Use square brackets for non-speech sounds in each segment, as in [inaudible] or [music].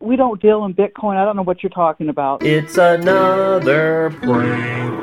We don't deal in Bitcoin. I don't know what you're talking about. It's another prank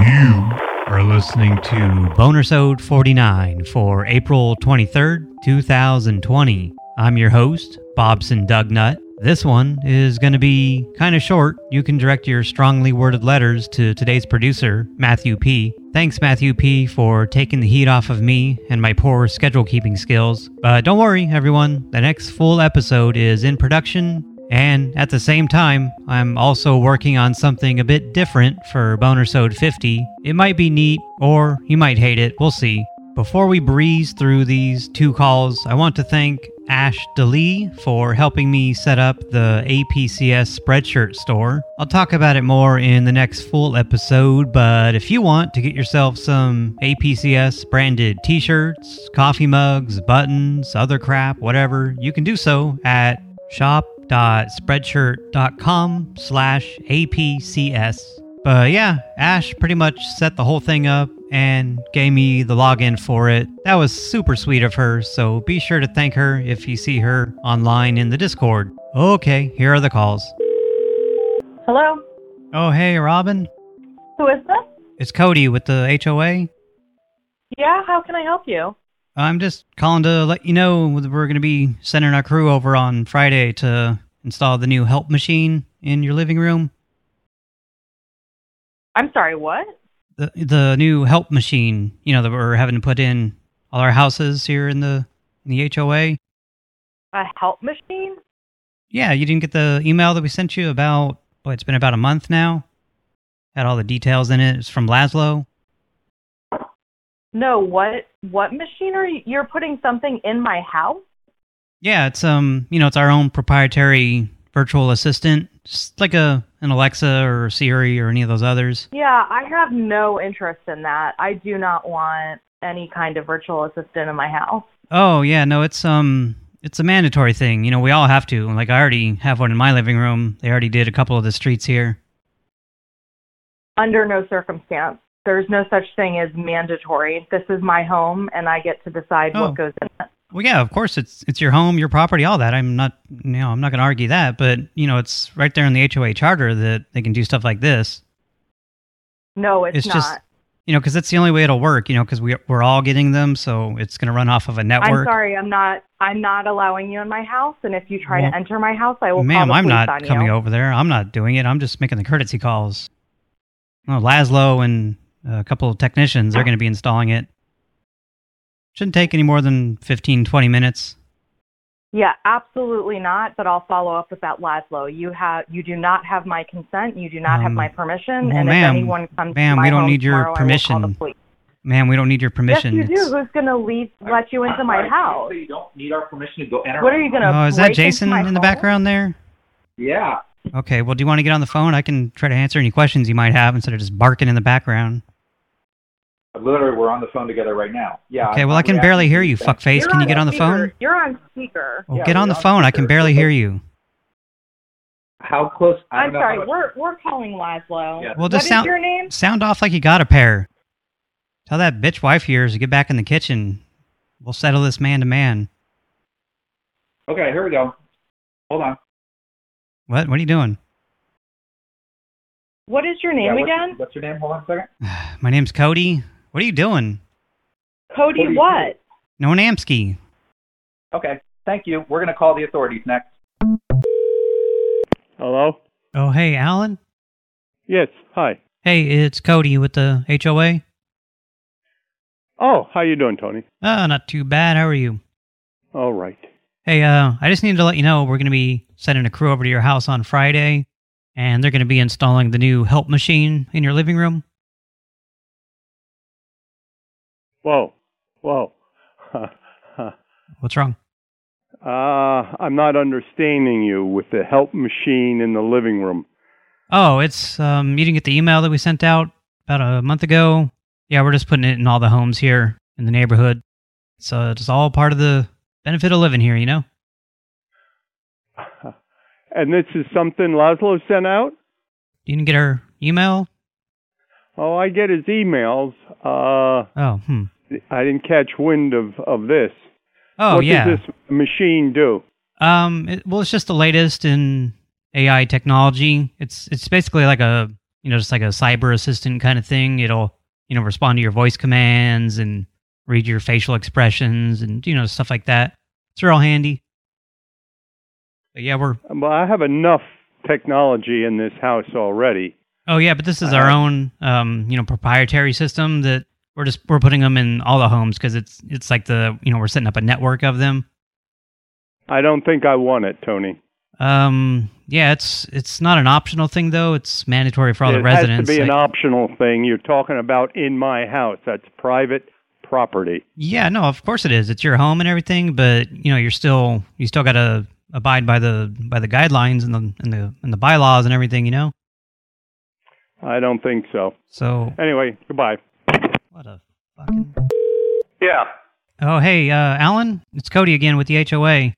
You are listening to Bonersode 49 for April 23rd, 2020. I'm your host, Bobson Dugnutt. This one is going to be kind of short. You can direct your strongly worded letters to today's producer, Matthew P. Thanks, Matthew P., for taking the heat off of me and my poor schedule keeping skills. But don't worry, everyone, the next full episode is in production and at the same time, I'm also working on something a bit different for Bonersode 50. It might be neat, or you might hate it, we'll see. Before we breeze through these two calls, I want to thank Ash DeLee for helping me set up the APCS Spreadshirt store. I'll talk about it more in the next full episode, but if you want to get yourself some APCS branded t shirts, coffee mugs, buttons, other crap, whatever, you can do so at shop spreadshirt.com slash APCS. But yeah, Ash pretty much set the whole thing up and gave me the login for it. That was super sweet of her, so be sure to thank her if you see her online in the Discord. Okay, here are the calls. Hello? Oh, hey, Robin. Who is this? It's Cody with the HOA. Yeah, how can I help you? I'm just calling to let you know that we're going to be sending our crew over on Friday to install the new help machine in your living room. I'm sorry, what? The the new help machine, you know, that we're having to put in all our houses here in the in the HOA. A help machine? Yeah, you didn't get the email that we sent you about, boy, it's been about a month now. Had all the details in it. It's from Laszlo. No, what what machine are you you're putting something in my house? Yeah, it's um, you know, it's our own proprietary virtual assistant, just like a an Alexa or Siri or any of those others. Yeah, I have no interest in that. I do not want any kind of virtual assistant in my house. Oh, yeah, no, it's um it's a mandatory thing. You know, we all have to. Like I already have one in my living room. They already did a couple of the streets here. Under no circumstance. There's no such thing as mandatory. This is my home, and I get to decide Oh. what goes in it. Well, yeah, of course it's it's your home, your property, all that. I'm not, you know, I'm not going to argue that, but you know, it's right there in the HOA charter that they can do stuff like this. No, it's, It's not. just- You know, because that's the only way it'll work. You know, because we we're all getting them, so it's going to run off of a I'm network. sorry, I'm not. I'm not allowing you in my house, and if you try Well, to enter my house, I will Ma'am, I'm not coming you. over there. I'm not doing it. I'm just making the courtesy calls. No, Laszlo and a couple of technicians, they're ah. going to be installing it. Shouldn't take any more than 15, 20 minutes. Yeah, absolutely not. But I'll follow up with that, Laszlo. You have, you do not have my consent. You do not have Um, my permission. well, and if anyone comes ma'am, to my we don't home need your tomorrow, I will call permission. the police. Ma'am, we don't need your permission. Yes, you It's- do. Who's going to leave, let you into my house? You don't need our permission to go enter. What are you going to? Oh, is that Jason in the background? background there? Yeah. Okay, well, do you want to get on the phone? I can try to answer any questions you might have instead of just barking in the background. Literally, we're on the phone together right now. Yeah. Okay, I'm well, I can barely hear you, things. fuckface. You're Can you get on the speaker. phone? You're on speaker. Well, Yeah, get on the on phone. I can barely hear you. How close? I I'm don't know how sorry. much- We're we're calling Laszlo. Yeah. Well, What just is sound your name? sound off like you got a pair. Tell that bitch wife of yours to get back in the kitchen. We'll settle this man to man. Okay, here we go. Hold on. What? What are you doing? What is your name Yeah, what's, again? What's your name? Hold on a second. [sighs] My name's Cody. What are you doing? Cody. What What? No Namsky. Okay, thank you. We're gonna call the authorities next. Hello? Oh, hey, Alan. Yes, hi. Hey, it's Cody with the HOA. Oh, how you doing, Tony? Oh, not too bad. How are you? All right. Hey, uh, I just needed to let you know we're going to be sending a crew over to your house on Friday, and they're going to be installing the new help machine in your living room. Whoa, whoa. What's wrong? [laughs] uh, I'm not understanding you with the help machine in the living room. Oh, it's um you didn't get the email that we sent out about a month ago. Yeah, we're just putting it in all the homes here in the neighborhood. So it's all part of the benefit of living here, you know? [laughs] and this is something Laszlo sent out? You didn't get our email? Oh, I get his emails. Uh, Oh, hmm. I didn't catch wind of of this. Oh what yeah. does this machine do? Um, it, well, it's just the latest in AI technology. It's it's basically like a you know just like a cyber assistant kind of thing. It'll you know respond to your voice commands and read your facial expressions and you know stuff like that. It's real handy. But yeah, we're Well, I have enough technology in this house already. oh yeah, but this is our own um you know proprietary system that we're just we're putting them in all the homes because it's it's like the you know we're setting up a network of them. I don't think I want it, Tony. Um, yeah, it's it's not an optional thing though. It's mandatory for all it the residents. has to be an optional thing. You're talking about in my house. That's private property. Yeah, no, of course it is. It's your home and everything, but you know, you're still you still got to abide by the by the guidelines and the and the and the bylaws and everything, you know. I don't think so. So Anyway, goodbye. What a fucking. Yeah, Oh, hey, uh, Alan, it's Cody again with the HOA.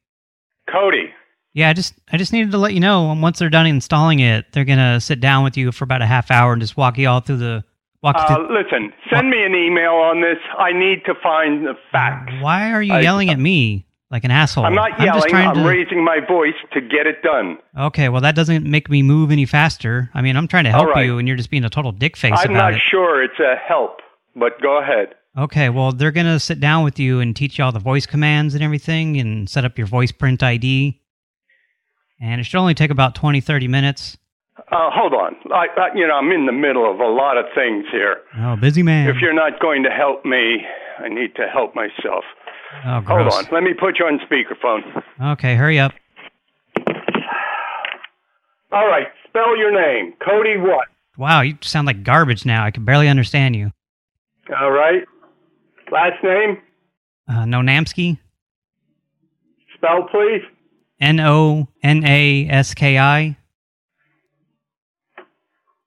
Cody. Yeah, I just I just needed to let you know once they're done installing it, they're gonna sit down with you for about a half hour and just walk you all through the walk Uh, through. listen, send me an email on this. I need to find the facts. Why are you I- yelling at me like an asshole? I'm not just yelling. trying I'm to- raising my voice to get it done. Okay, well that doesn't make me move any faster. I mean, I'm trying to help right. you, and you're just being a total dick face I'm about not sure it's a help, but go ahead. Okay, well they're gonna sit down with you and teach you all the voice commands and everything, and set up your voice print ID. And it should only take about 20, 30 minutes. Uh, hold on. I, I, you know, I'm in the middle of a lot of things here. Oh, busy man. If you're not going to help me, I need to help myself. oh, Hold on. Let me put you on speakerphone. Okay, hurry up. All right. Spell your name. Cody what? Wow, you sound like garbage now. I can barely understand you. All right. Last name? Uh, Nonamsky? Spell, please. N-O-N-A-S-K-I?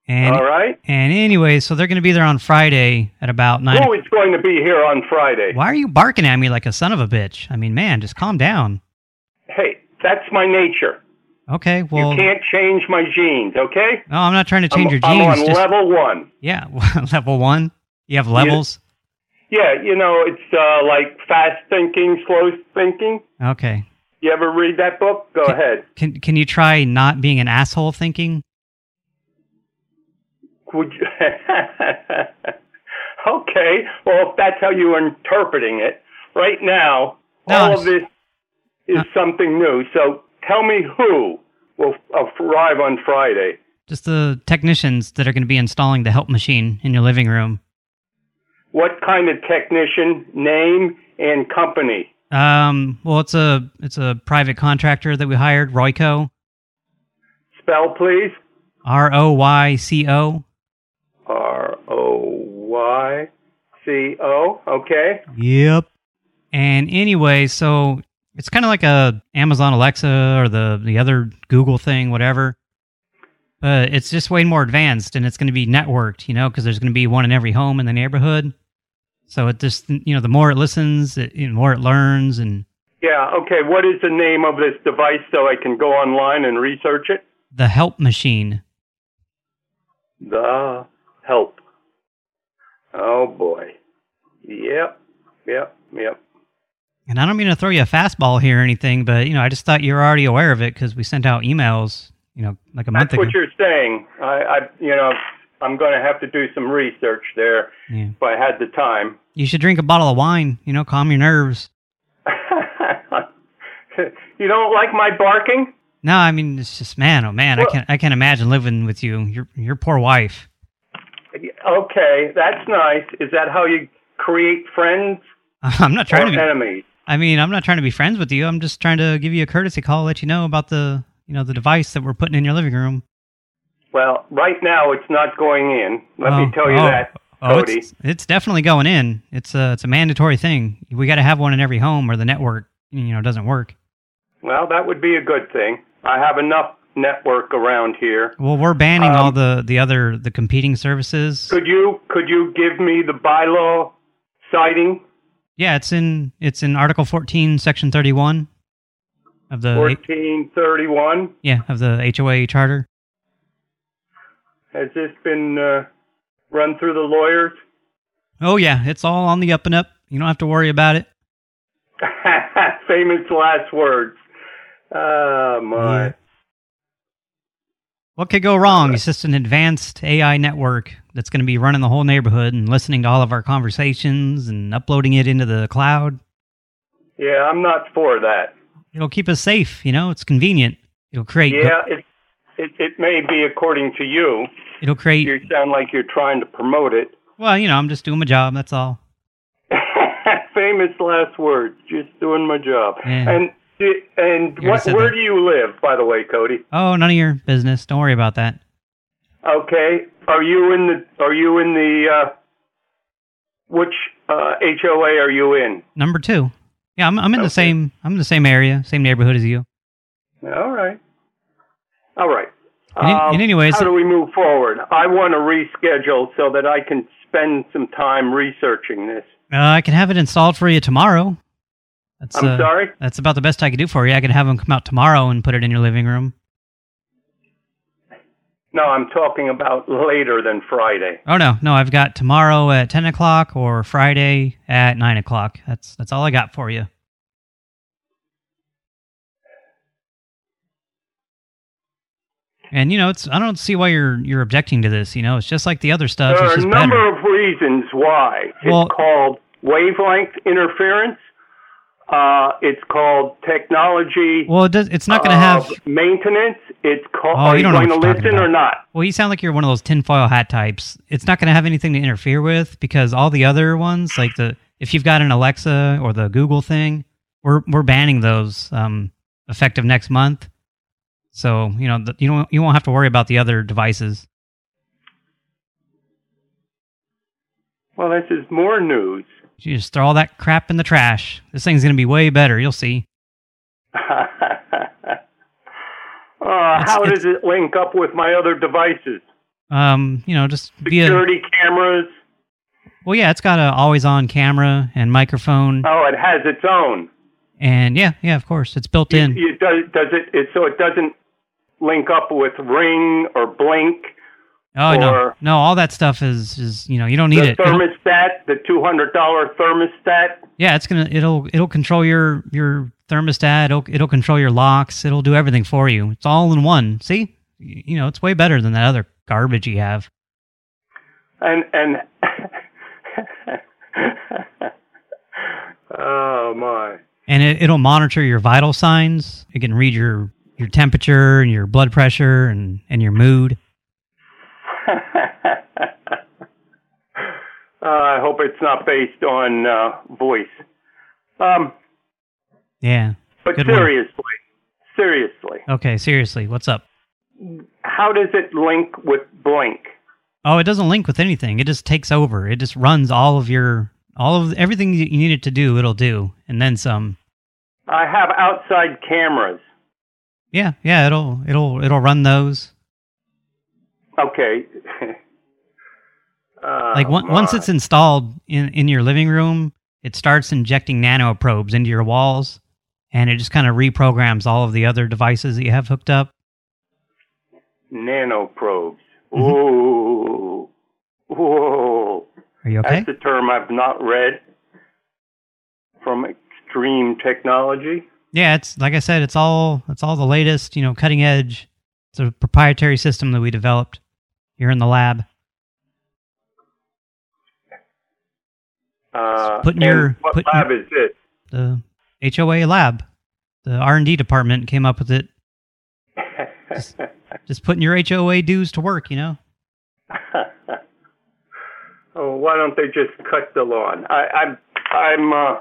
And, All right. and anyway, so they're going to be there on Friday at about 9 Who is going to be here on Friday? Why are you barking at me like a son of a bitch? I mean, man, just calm down. Hey, that's my nature. Okay, well, you can't change my genes, okay? no, I'm not trying to change I'm, your I'm genes. on just- level one. yeah, [laughs] level one. You have levels. Yeah, you know, it's uh, like fast thinking, slow thinking. Okay. You ever read that book? Go ahead. Can can you try not being an asshole thinking? Would you... [laughs] okay. Well, if that's how you are interpreting it, right now, No, all of this is Uh, something new. So tell me who will arrive on Friday. Just the technicians that are going to be installing the help machine in your living room. What kind of technician, name, and company? Um, well, it's a it's a private contractor that we hired, Royco, Spell, please. R O Y C O. R O Y C O. Okay. Yep. And anyway, so it's kind of like a Amazon Alexa or the the other Google thing, whatever. But it's just way more advanced, and it's going to be networked, you know, because there's going to be one in every home in the neighborhood. So it just, you know, the more it listens, it, the more it learns, and Yeah. Okay. What is the name of this device so I can go online and research it? the help machine. The help. Oh boy. Yep. Yep. Yep. And I don't mean to throw you a fastball here or anything, but you know, I just thought you were already aware of it because we sent out emails, you know, like a month ago. That's what you're saying. I, I you know, I'm going to have to do some research there Yeah. if I had the time. You should drink a bottle of wine, you know, calm your nerves. [laughs] you don't like my barking? No, I mean it's just man, oh man, I can't I can't imagine living with you. Your your poor wife. Okay, that's nice. Is that how you create friends [laughs] I'm not trying to be enemies? I mean, I'm not trying to be friends with you. I'm just trying to give you a courtesy call, let you know about the, you know, the device that we're putting in your living room. Well, right now it's not going in. Let Oh, me tell you oh, that, Oh, Cody. it's, it's definitely going in. It's a it's a mandatory thing. We got to have one in every home, or the network, you know, doesn't work. Well, that would be a good thing. I have enough network around here. Well, we're banning Um, all the the other the competing services. Could you could you give me the bylaw citing Yeah, it's in it's in Article 14, Section 31 of the 1431? yeah of the HOA charter. Has this been uh, run through the lawyers? Oh, yeah, it's all on the up and up. You don't have to worry about it. [laughs] Famous last words. Oh, my. Yeah. What could go wrong? It's just an advanced AI network that's going to be running the whole neighborhood and listening to all of our conversations and uploading it into the cloud. Yeah, I'm not for that. It'll keep us safe, you know? It's convenient. It'll create... Yeah, it, it, it may be according to you. It'll create... You sound like you're trying to promote it. Well, you know, I'm just doing my job, that's all. [laughs] Famous last words. Just doing my job. Yeah. And and what, where that. do you live, by the way, Cody? Oh, none of your business. Don't worry about that. Okay. Are you in the Are you in the uh, which uh, HOA are you in? Number two. Yeah, I'm I'm in Okay. the same I'm in the same area, same neighborhood as you. All right. All right. In, Um, in any ways, how do we move forward? I want to reschedule so that I can spend some time researching this. uh, I can have it installed for you tomorrow. That's, I'm uh, sorry. That's about the best I can do for you. I can have them come out tomorrow and put it in your living room. No, I'm talking about later than Friday. Oh no, no, I've got tomorrow at ten o'clock or Friday at nine o'clock. That's that's all I got for you. And you know, it's I don't see why you're you're objecting to this. You know, it's just like the other stuff. There are a number better. of reasons why. Well- it's called wavelength interference. Uh, it's called technology Well, it does. It's not going to of have. maintenance. It's called. Oh, are you you going to what you're talking listen or not? Well, you sound like you're one of those tinfoil hat types. It's not going to have anything to interfere with because all the other ones, like the if you've got an Alexa or the Google thing, we're we're banning those um, effective next month. So you know the, you don't you won't have to worry about the other devices. Well, this is more news. You just throw all that crap in the trash. This thing's going to be way better. You'll see. [laughs] uh, how it's- does it link up with my other devices? Um, you know, just via Security cameras. well, yeah, it's got a always-on camera and microphone, Oh, it has its own. And yeah, yeah, of course, it's built in. You, does, does it, it? So it doesn't link up with Ring or Blink. Oh no, no, all that stuff is is you know you don't need the it. Thermostat, the two hundred dollar thermostat. yeah, it's gonna it'll it'll control your your thermostat. It'll it'll control your locks. It'll do everything for you. It's all in one. See, you know it's way better than that other garbage you have. And and. [laughs] And it, it'll monitor your vital signs. It can read your your temperature and your blood pressure and and your mood. [laughs] Uh, I hope it's not based on uh, voice. Um, Yeah. but Good one. seriously, seriously, Okay. Seriously, what's up? how does it link with Blink? Oh, it doesn't link with anything. It just takes over. It just runs all of your all of everything you need it to do. It'll do, and then some. I have outside cameras. Yeah, yeah. It'll it'll it'll run those. Okay. uh, [laughs] Like on- once it's installed in in your living room, it starts injecting nanoprobes into your walls, and it just kind of reprograms all of the other devices that you have hooked up. nanoprobes. Mhm. Whoa, whoa. Are you okay? That's a term I've not read from Extreme Technology. Yeah, it's like I said, it's all it's all the latest, you know, cutting edge. It's a proprietary system that we developed here in the lab. Uh, Put in and your- what put in- lab is this? The HOA lab, the R and D department came up with it. [laughs] Just putting your HOA dues to work, you know. [laughs] oh, why don't they just cut the lawn? I, I'm, I'm, uh,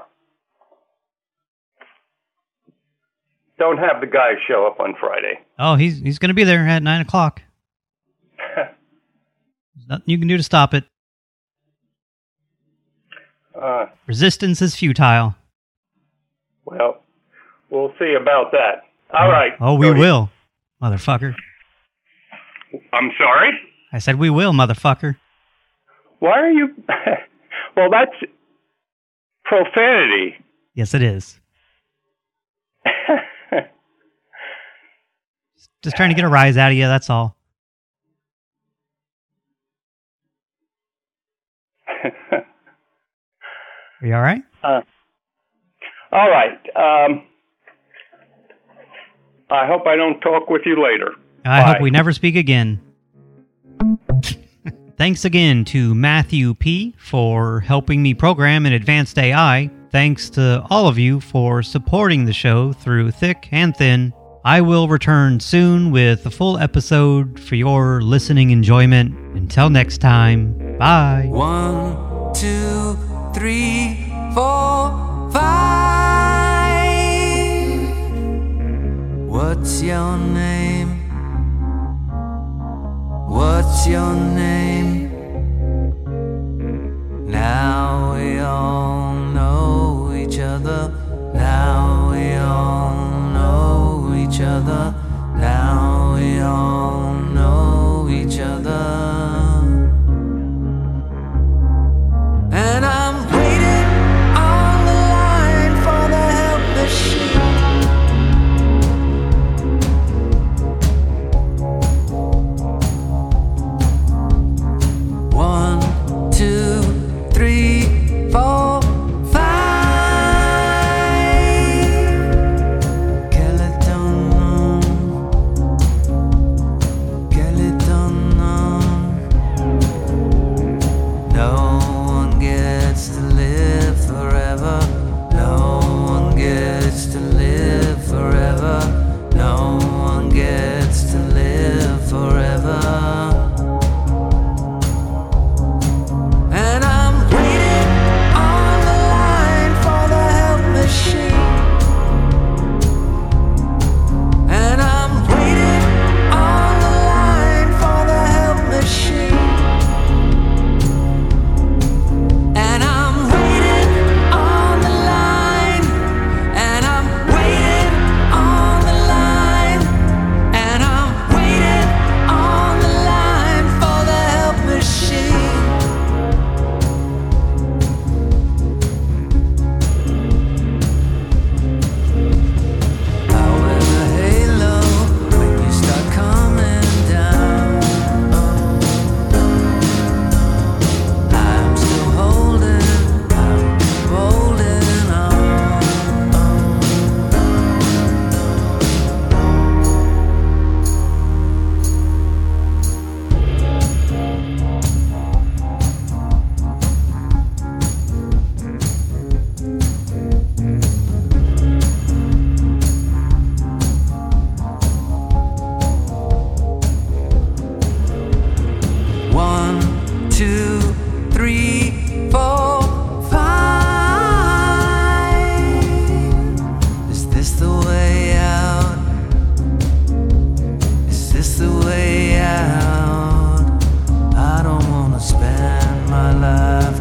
don't have the guy show up on Friday. Oh, he's he's going to be there at nine o'clock. [laughs] There's nothing you can do to stop it. uh, Resistance is futile. well, we'll see about that. All right. Oh, we will, motherfucker. I'm sorry. I said we will, motherfucker. Why are you? [laughs] well, that's profanity. Yes, it is. [laughs] Just trying to get a rise out of you, that's all. Are you all right? [laughs] Uh, all right. Um, I hope I don't talk with you later. I Bye. hope we never speak again. Thanks again to Matthew P. for helping me program an advanced AI. Thanks to all of you for supporting the show through thick and thin. I will return soon with a full episode for your listening enjoyment. Until next time, bye. One, two, three, four, five. What's your name? What's your name? Now we all know each other. Now we all know each other.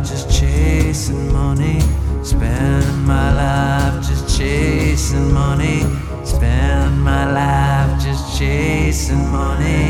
just chasing money. Spend my life just chasing money. Spend my life just chasing money.